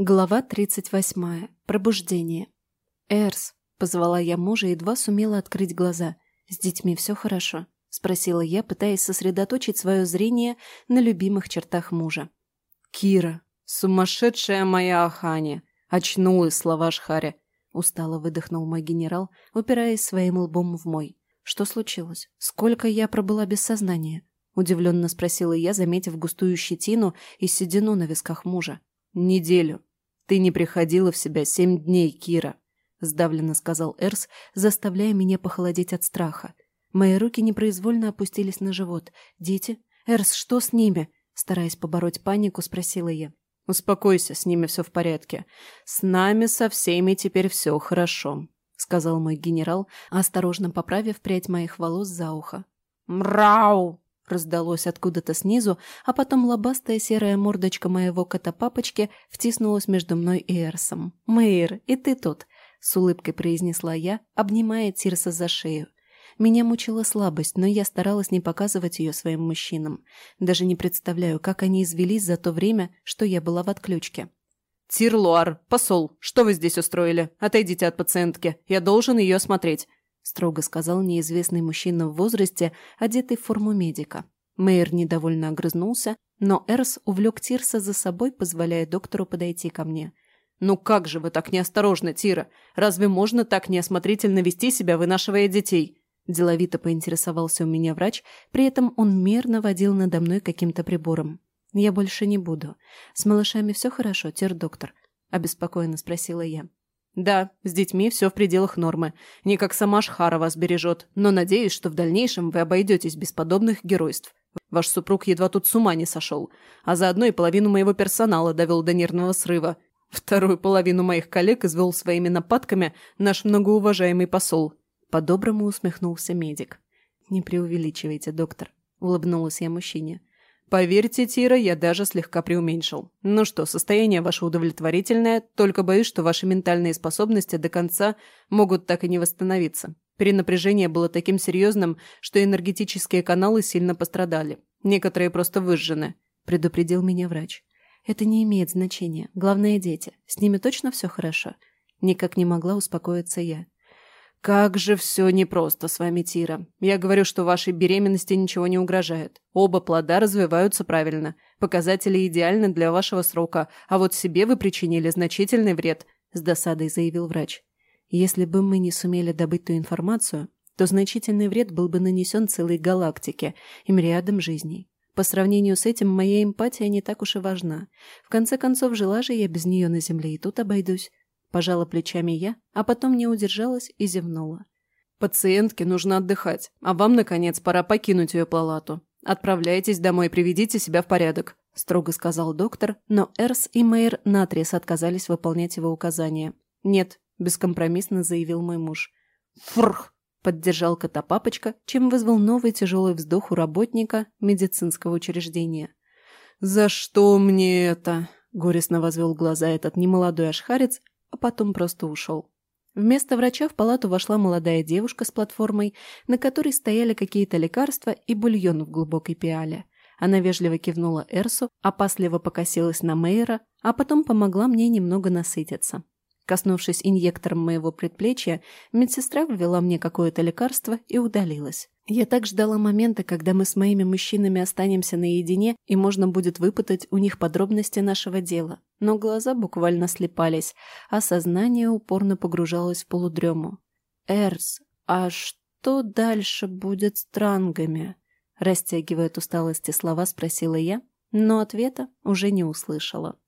Глава 38. Пробуждение. «Эрс», — позвала я мужа, едва сумела открыть глаза. «С детьми все хорошо?» — спросила я, пытаясь сосредоточить свое зрение на любимых чертах мужа. «Кира, сумасшедшая моя Ахани!» — очнулась слова Шхаря. Устало выдохнул мой генерал, упираясь своим лбом в мой. «Что случилось? Сколько я пробыла без сознания?» — удивленно спросила я, заметив густую щетину и седину на висках мужа. «Неделю», «Ты не приходила в себя семь дней, Кира», — сдавленно сказал Эрс, заставляя меня похолодеть от страха. Мои руки непроизвольно опустились на живот. «Дети? Эрс, что с ними?» Стараясь побороть панику, спросила я. «Успокойся, с ними все в порядке. С нами со всеми теперь все хорошо», — сказал мой генерал, осторожно поправив прядь моих волос за ухо. «Мрау!» Раздалось откуда-то снизу, а потом лобастая серая мордочка моего кота-папочки втиснулась между мной и Эрсом. «Мэйр, и ты тут!» — с улыбкой произнесла я, обнимая Тирса за шею. Меня мучила слабость, но я старалась не показывать ее своим мужчинам. Даже не представляю, как они извелись за то время, что я была в отключке. «Тирлуар, посол, что вы здесь устроили? Отойдите от пациентки, я должен ее осмотреть строго сказал неизвестный мужчина в возрасте, одетый в форму медика. Мэйр недовольно огрызнулся, но Эрс увлек Тирса за собой, позволяя доктору подойти ко мне. «Ну как же вы так неосторожны, Тира? Разве можно так неосмотрительно вести себя, вынашивая детей?» Деловито поинтересовался у меня врач, при этом он мерно водил надо мной каким-то прибором. «Я больше не буду. С малышами все хорошо, тир-доктор?» – обеспокоенно спросила я. Да, с детьми все в пределах нормы. Не как сама Шхара вас бережет, но надеюсь, что в дальнейшем вы обойдетесь без подобных геройств. Ваш супруг едва тут с ума не сошел, а заодно и половину моего персонала довел до нервного срыва. Вторую половину моих коллег извел своими нападками наш многоуважаемый посол. По-доброму усмехнулся медик. «Не преувеличивайте, доктор», — улыбнулась я мужчине. Поверьте, Тира, я даже слегка преуменьшил. Ну что, состояние ваше удовлетворительное, только боюсь, что ваши ментальные способности до конца могут так и не восстановиться. Перенапряжение было таким серьезным, что энергетические каналы сильно пострадали. Некоторые просто выжжены, предупредил меня врач. Это не имеет значения. Главное – дети. С ними точно все хорошо? Никак не могла успокоиться я. «Как же все непросто с вами, Тира. Я говорю, что вашей беременности ничего не угрожает. Оба плода развиваются правильно. Показатели идеальны для вашего срока, а вот себе вы причинили значительный вред», – с досадой заявил врач. «Если бы мы не сумели добыть ту информацию, то значительный вред был бы нанесен целой галактике и мириадам жизней. По сравнению с этим моя эмпатия не так уж и важна. В конце концов, жила же я без нее на земле, и тут обойдусь. Пожала плечами я, а потом не удержалась и зевнула. «Пациентке нужно отдыхать, а вам, наконец, пора покинуть ее палату. Отправляйтесь домой, и приведите себя в порядок», – строго сказал доктор, но Эрс и Мэйр наотрез отказались выполнять его указания. «Нет», – бескомпромиссно заявил мой муж. «Фрх!» – поддержал кота папочка, чем вызвал новый тяжелый вздох у работника медицинского учреждения. «За что мне это?» – горестно возвел глаза этот немолодой ашхарец, а потом просто ушел. Вместо врача в палату вошла молодая девушка с платформой, на которой стояли какие-то лекарства и бульон в глубокой пиале. Она вежливо кивнула Эрсу, опасливо покосилась на Мейера, а потом помогла мне немного насытиться. Коснувшись инъектором моего предплечья, медсестра ввела мне какое-то лекарство и удалилась. Я так ждала момента, когда мы с моими мужчинами останемся наедине и можно будет выпытать у них подробности нашего дела. Но глаза буквально слепались, а сознание упорно погружалось в полудрему. «Эрс, а что дальше будет с трангами?» Растягивая от усталости слова, спросила я, но ответа уже не услышала.